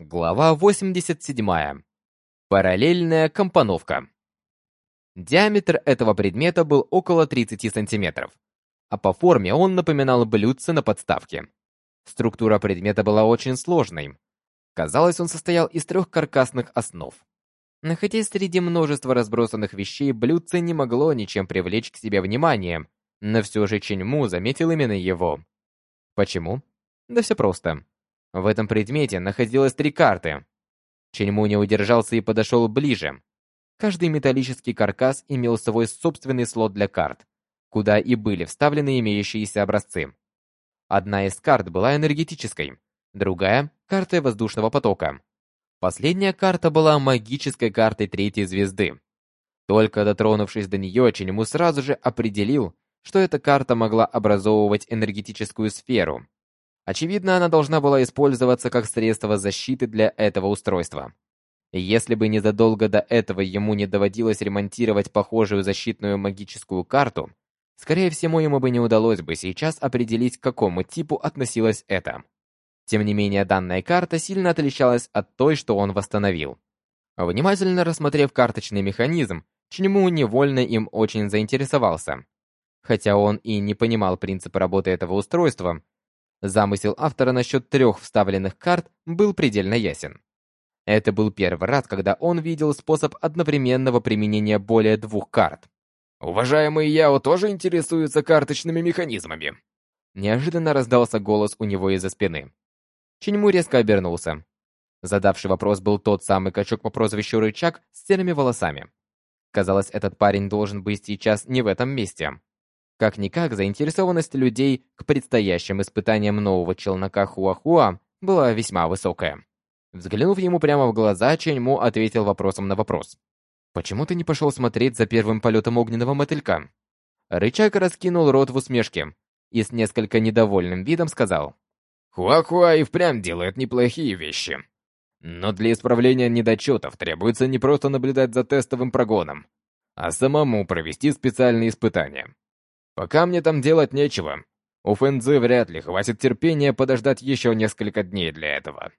Глава 87. Параллельная компоновка. Диаметр этого предмета был около 30 сантиметров, а по форме он напоминал блюдце на подставке. Структура предмета была очень сложной. Казалось, он состоял из трех каркасных основ. Находясь среди множества разбросанных вещей, блюдце не могло ничем привлечь к себе внимание, но все же Ченьму заметил именно его. Почему? Да все просто. В этом предмете находилось три карты. Ченьму не удержался и подошел ближе. Каждый металлический каркас имел свой собственный слот для карт, куда и были вставлены имеющиеся образцы. Одна из карт была энергетической, другая — картой воздушного потока. Последняя карта была магической картой третьей звезды. Только дотронувшись до нее, Ченьму сразу же определил, что эта карта могла образовывать энергетическую сферу. Очевидно, она должна была использоваться как средство защиты для этого устройства. Если бы незадолго до этого ему не доводилось ремонтировать похожую защитную магическую карту, скорее всего, ему бы не удалось бы сейчас определить, к какому типу относилась это. Тем не менее, данная карта сильно отличалась от той, что он восстановил. Внимательно рассмотрев карточный механизм, Чньму невольно им очень заинтересовался. Хотя он и не понимал принципа работы этого устройства, Замысел автора насчет трех вставленных карт был предельно ясен. Это был первый раз, когда он видел способ одновременного применения более двух карт. «Уважаемый Яо тоже интересуется карточными механизмами?» Неожиданно раздался голос у него из-за спины. Чиньму резко обернулся. Задавший вопрос был тот самый качок по прозвищу Рычаг с серыми волосами. Казалось, этот парень должен быть сейчас не в этом месте. Как-никак, заинтересованность людей к предстоящим испытаниям нового челнока Хуахуа была весьма высокая. Взглянув ему прямо в глаза, Ченьму ответил вопросом на вопрос. «Почему ты не пошел смотреть за первым полетом огненного мотылька?» Рычаг раскинул рот в усмешке и с несколько недовольным видом сказал. «Хуахуа и впрямь делает неплохие вещи. Но для исправления недочетов требуется не просто наблюдать за тестовым прогоном, а самому провести специальные испытания. Пока мне там делать нечего. У Фэнзы вряд ли хватит терпения подождать еще несколько дней для этого.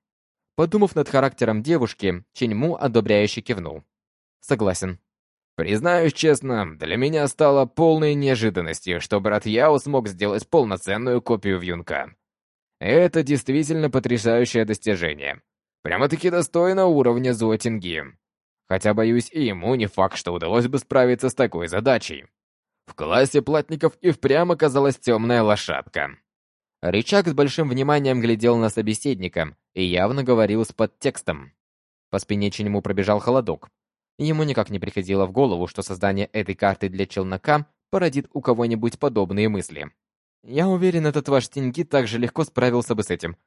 Подумав над характером девушки, Ченьму одобряюще кивнул. Согласен. Признаюсь честно, для меня стало полной неожиданностью, что брат Яо смог сделать полноценную копию Вьюнка. Это действительно потрясающее достижение. Прямо-таки достойно уровня Зуотинги. Хотя, боюсь, и ему не факт, что удалось бы справиться с такой задачей. В классе платников и впрямь оказалась темная лошадка. Рычаг с большим вниманием глядел на собеседника и явно говорил с подтекстом. По спине Ченьму пробежал холодок. Ему никак не приходило в голову, что создание этой карты для челнока породит у кого-нибудь подобные мысли. «Я уверен, этот ваш Тиньги также легко справился бы с этим.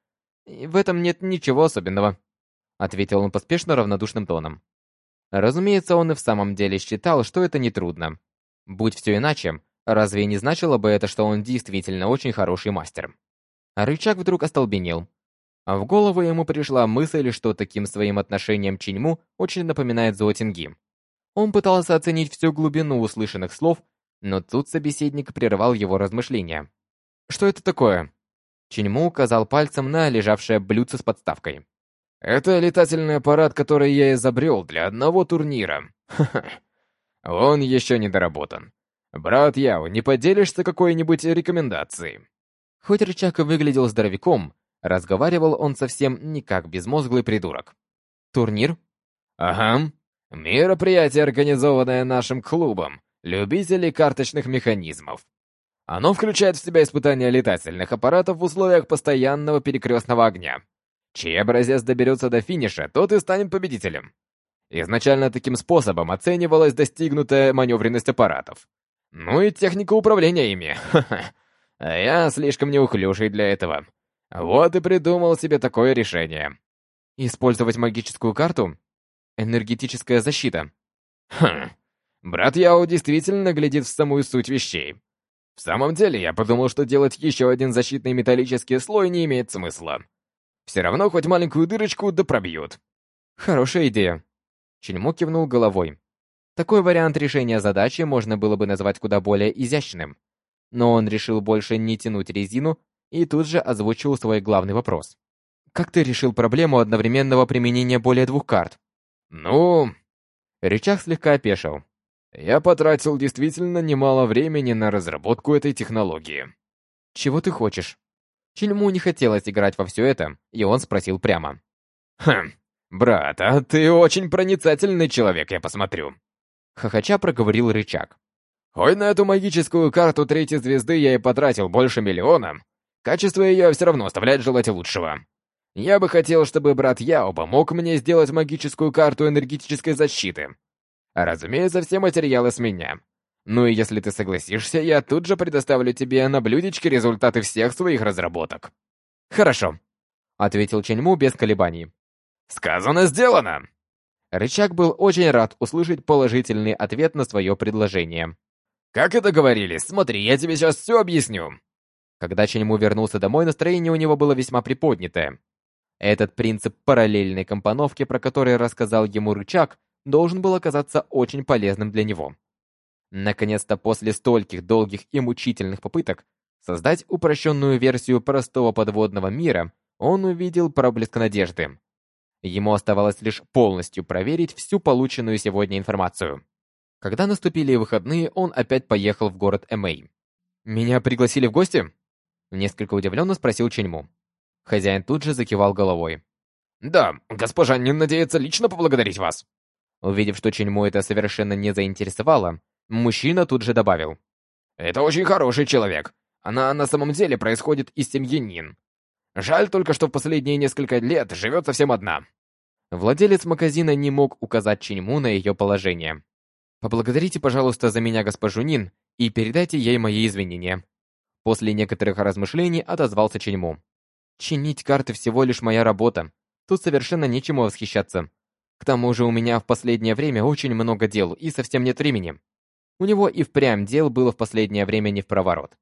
И в этом нет ничего особенного», — ответил он поспешно равнодушным тоном. Разумеется, он и в самом деле считал, что это нетрудно. Будь все иначе, разве не значило бы это, что он действительно очень хороший мастер? Рычаг вдруг остолбенел. В голову ему пришла мысль, что таким своим отношением Чиньму очень напоминает Зоотинги. Он пытался оценить всю глубину услышанных слов, но тут собеседник прервал его размышления. «Что это такое?» Чиньму указал пальцем на лежавшее блюдце с подставкой. «Это летательный аппарат, который я изобрел для одного турнира. Ха-ха. Он еще не доработан. Брат Яо, не поделишься какой-нибудь рекомендацией? Хоть Рычак и выглядел здоровяком, разговаривал он совсем не как безмозглый придурок. Турнир? Ага. Мероприятие, организованное нашим клубом, любителей карточных механизмов. Оно включает в себя испытания летательных аппаратов в условиях постоянного перекрестного огня. Чей образец доберется до финиша, тот и станет победителем. Изначально таким способом оценивалась достигнутая маневренность аппаратов. Ну и техника управления ими. А я слишком неуклюжий для этого. Вот и придумал себе такое решение. Использовать магическую карту? Энергетическая защита. Хм. Брат Яо действительно глядит в самую суть вещей. В самом деле, я подумал, что делать еще один защитный металлический слой не имеет смысла. Все равно хоть маленькую дырочку да пробьют. Хорошая идея. Чельмо кивнул головой. Такой вариант решения задачи можно было бы назвать куда более изящным. Но он решил больше не тянуть резину и тут же озвучил свой главный вопрос. Как ты решил проблему одновременного применения более двух карт? Ну... Рычаг слегка опешил. Я потратил действительно немало времени на разработку этой технологии. Чего ты хочешь? Чельму не хотелось играть во все это, и он спросил прямо. Хм, брат, а ты очень проницательный человек, я посмотрю. Хохоча проговорил рычаг. Ой, на эту магическую карту третьей звезды я и потратил больше миллиона. Качество ее все равно оставляет желать лучшего. Я бы хотел, чтобы брат Яо помог мне сделать магическую карту энергетической защиты. Разумеется, все материалы с меня. Ну и если ты согласишься, я тут же предоставлю тебе на блюдечке результаты всех своих разработок. Хорошо, ответил Ченьму без колебаний. Сказано, сделано. Рычаг был очень рад услышать положительный ответ на свое предложение. Как и договорились, смотри, я тебе сейчас все объясню. Когда Ченьму вернулся домой, настроение у него было весьма приподнятое. Этот принцип параллельной компоновки, про который рассказал ему рычаг, должен был оказаться очень полезным для него. Наконец-то после стольких долгих и мучительных попыток создать упрощенную версию простого подводного мира, он увидел проблеск надежды. Ему оставалось лишь полностью проверить всю полученную сегодня информацию. Когда наступили выходные, он опять поехал в город Эмэй. «Меня пригласили в гости?» Несколько удивленно спросил Ченьму. Хозяин тут же закивал головой. «Да, госпожа не надеется лично поблагодарить вас». Увидев, что Ченьму это совершенно не заинтересовало, мужчина тут же добавил. «Это очень хороший человек. Она на самом деле происходит из семьи Нин. Жаль только, что в последние несколько лет живет совсем одна». Владелец магазина не мог указать Ченьму на ее положение. «Поблагодарите, пожалуйста, за меня госпожу Нин и передайте ей мои извинения». После некоторых размышлений отозвался Ченьму. Чинить карты всего лишь моя работа. Тут совершенно нечему восхищаться. К тому же у меня в последнее время очень много дел и совсем нет времени. У него и впрямь дел было в последнее время не в проворот.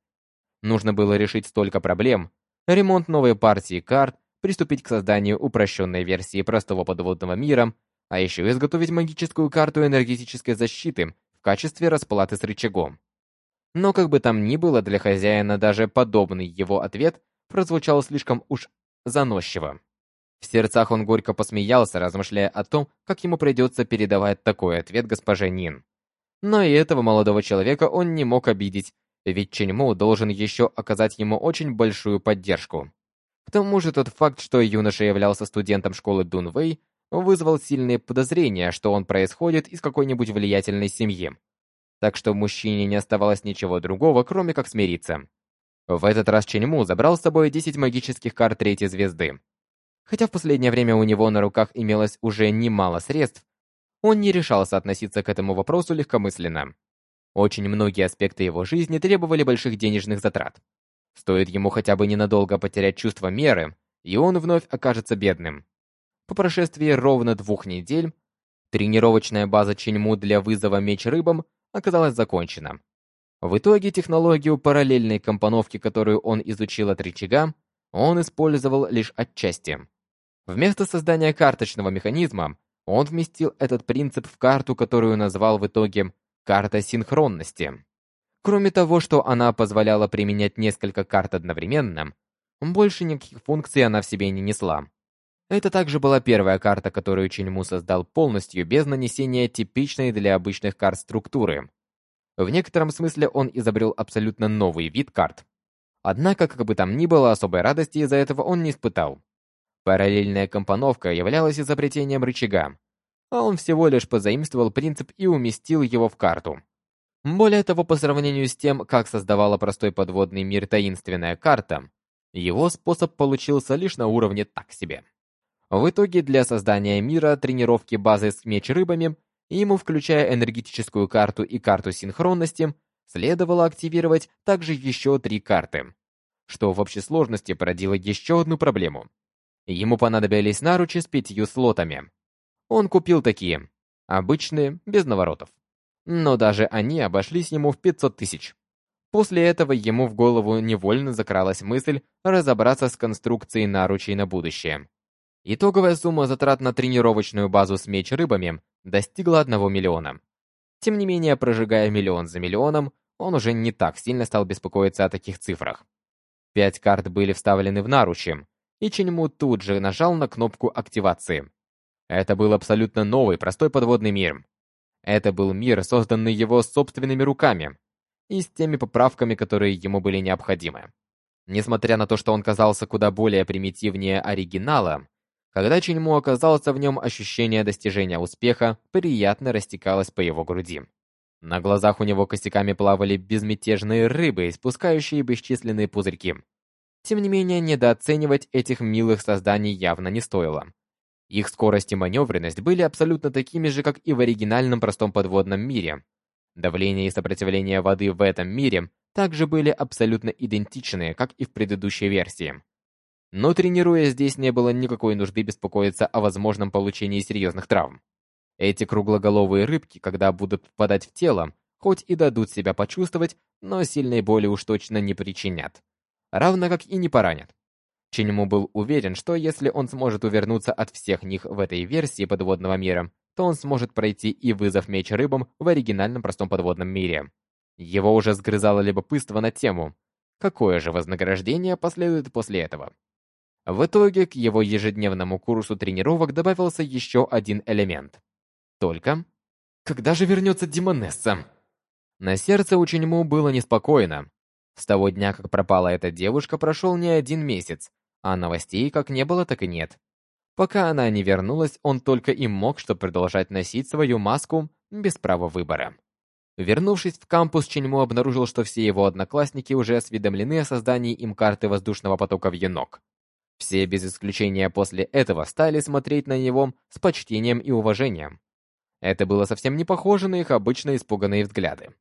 Нужно было решить столько проблем. Ремонт новой партии карт, приступить к созданию упрощенной версии простого подводного мира, а еще изготовить магическую карту энергетической защиты в качестве расплаты с рычагом. Но как бы там ни было, для хозяина даже подобный его ответ прозвучало слишком уж заносчиво. В сердцах он горько посмеялся, размышляя о том, как ему придется передавать такой ответ госпоже Нин. Но и этого молодого человека он не мог обидеть, ведь Ченьму должен еще оказать ему очень большую поддержку. К тому же тот факт, что юноша являлся студентом школы Дунвэй, вызвал сильные подозрения, что он происходит из какой-нибудь влиятельной семьи. Так что мужчине не оставалось ничего другого, кроме как смириться. В этот раз Ченьму забрал с собой 10 магических карт третьей звезды. Хотя в последнее время у него на руках имелось уже немало средств, он не решался относиться к этому вопросу легкомысленно. Очень многие аспекты его жизни требовали больших денежных затрат. Стоит ему хотя бы ненадолго потерять чувство меры, и он вновь окажется бедным. По прошествии ровно двух недель, тренировочная база Ченьму для вызова меч рыбам оказалась закончена. В итоге технологию параллельной компоновки, которую он изучил от рычага, он использовал лишь отчасти. Вместо создания карточного механизма, он вместил этот принцип в карту, которую назвал в итоге «карта синхронности». Кроме того, что она позволяла применять несколько карт одновременно, больше никаких функций она в себе не несла. Это также была первая карта, которую Чиньму создал полностью без нанесения типичной для обычных карт структуры. В некотором смысле он изобрел абсолютно новый вид карт. Однако, как бы там ни было, особой радости из-за этого он не испытал. Параллельная компоновка являлась изобретением рычага, а он всего лишь позаимствовал принцип и уместил его в карту. Более того, по сравнению с тем, как создавала простой подводный мир таинственная карта, его способ получился лишь на уровне так себе. В итоге для создания мира тренировки базы с меч-рыбами ему, включая энергетическую карту и карту синхронности, следовало активировать также еще три карты, что в общей сложности породило еще одну проблему. Ему понадобились наручи с пятью слотами. Он купил такие, обычные, без наворотов. Но даже они обошлись ему в 500 тысяч. После этого ему в голову невольно закралась мысль разобраться с конструкцией наручей на будущее. Итоговая сумма затрат на тренировочную базу с меч-рыбами достигла 1 миллиона. Тем не менее, прожигая миллион за миллионом, он уже не так сильно стал беспокоиться о таких цифрах. Пять карт были вставлены в наручи, и Ченьму тут же нажал на кнопку активации. Это был абсолютно новый, простой подводный мир. Это был мир, созданный его собственными руками, и с теми поправками, которые ему были необходимы. Несмотря на то, что он казался куда более примитивнее оригинала, когда Ченьму оказался в нем, ощущение достижения успеха приятно растекалось по его груди. На глазах у него косяками плавали безмятежные рыбы, испускающие бесчисленные пузырьки. Тем не менее, недооценивать этих милых созданий явно не стоило. Их скорость и маневренность были абсолютно такими же, как и в оригинальном простом подводном мире. Давление и сопротивление воды в этом мире также были абсолютно идентичны, как и в предыдущей версии. Но тренируясь здесь, не было никакой нужды беспокоиться о возможном получении серьезных травм. Эти круглоголовые рыбки, когда будут попадать в тело, хоть и дадут себя почувствовать, но сильной боли уж точно не причинят. Равно как и не поранят. Чиньму был уверен, что если он сможет увернуться от всех них в этой версии подводного мира, то он сможет пройти и вызов меч рыбам в оригинальном простом подводном мире. Его уже сгрызало любопытство на тему, какое же вознаграждение последует после этого. В итоге к его ежедневному курсу тренировок добавился еще один элемент. Только... Когда же вернется Димонесса? На сердце у Ченьму было неспокойно. С того дня, как пропала эта девушка, прошел не один месяц, а новостей как не было, так и нет. Пока она не вернулась, он только и мог что продолжать носить свою маску без права выбора. Вернувшись в кампус, Ченьму обнаружил, что все его одноклассники уже осведомлены о создании им карты воздушного потока в Енок. Все без исключения после этого стали смотреть на него с почтением и уважением. Это было совсем не похоже на их обычно испуганные взгляды.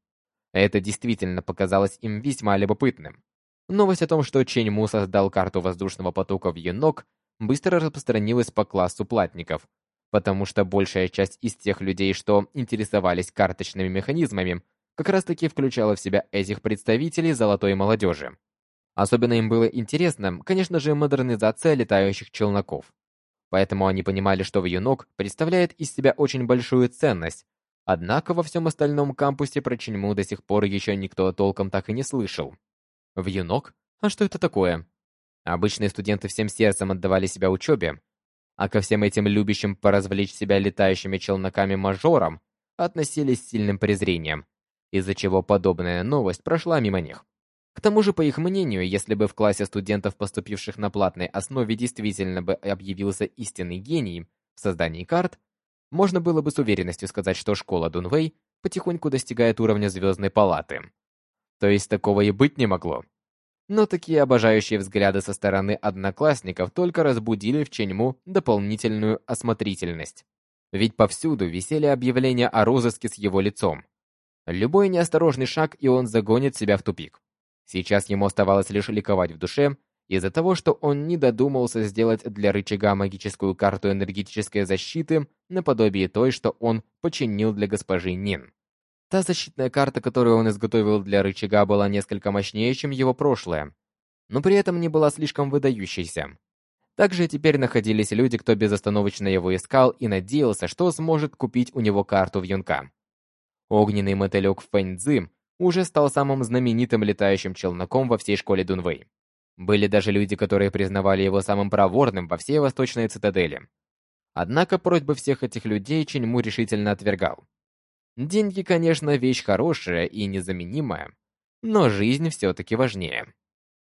Это действительно показалось им весьма любопытным. Новость о том, что Чень Му создал карту воздушного потока в Енок, быстро распространилась по классу платников, потому что большая часть из тех людей, что интересовались карточными механизмами, как раз-таки включала в себя этих представителей золотой молодежи. Особенно им было интересно, конечно же, модернизация летающих челноков. Поэтому они понимали, что Вьюнок представляет из себя очень большую ценность. Однако во всем остальном кампусе про Ченьму до сих пор еще никто толком так и не слышал. Вьюнок? А что это такое? Обычные студенты всем сердцем отдавали себя учебе, а ко всем этим любящим поразвлечь себя летающими челноками мажорам относились с сильным презрением, из-за чего подобная новость прошла мимо них. К тому же, по их мнению, если бы в классе студентов, поступивших на платной основе, действительно бы объявился истинный гений в создании карт, можно было бы с уверенностью сказать, что школа Дунвей потихоньку достигает уровня звездной палаты. То есть такого и быть не могло. Но такие обожающие взгляды со стороны одноклассников только разбудили в Ченьму дополнительную осмотрительность. Ведь повсюду висели объявления о розыске с его лицом. Любой неосторожный шаг, и он загонит себя в тупик. Сейчас ему оставалось лишь ликовать в душе из-за того, что он не додумался сделать для рычага магическую карту энергетической защиты наподобие той, что он починил для госпожи Нин. Та защитная карта, которую он изготовил для рычага, была несколько мощнее, чем его прошлая, но при этом не была слишком выдающейся. Также теперь находились люди, кто безостановочно его искал и надеялся, что сможет купить у него карту в Юнка. Огненный мотылек Фэньцзы уже стал самым знаменитым летающим челноком во всей школе Дунвэй. Были даже люди, которые признавали его самым проворным во всей Восточной цитадели. Однако просьбы всех этих людей Ченьму решительно отвергал. Деньги, конечно, вещь хорошая и незаменимая, но жизнь все-таки важнее.